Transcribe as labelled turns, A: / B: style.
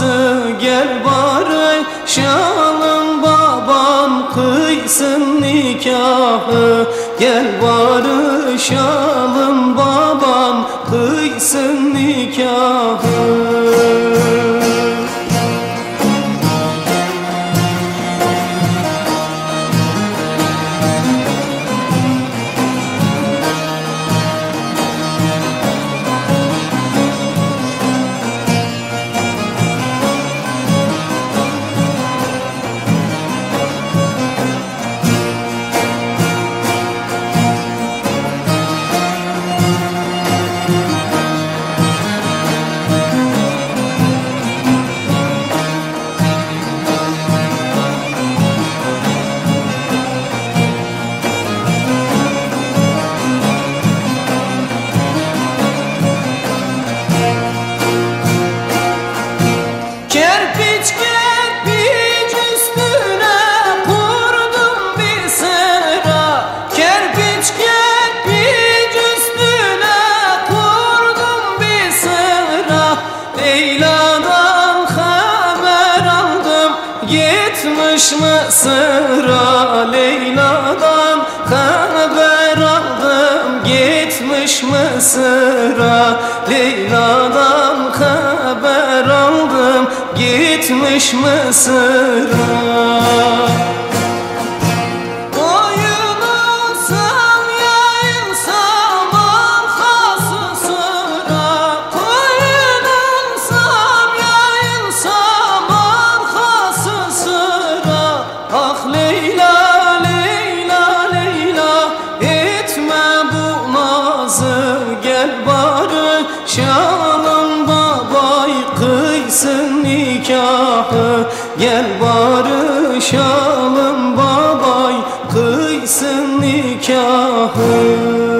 A: nazı gel bari şalım baban kıysın nikahı. Gel barışalım baban kıysın nikahı Leyla'dan haber aldım. Gitmiş Mısır'a Leyla'dan haber aldım. Gitmiş Mısır'a Leyla'dan haber aldım. Gitmiş Mısır'a nikahı Gel barışalım babay kıysın nikahı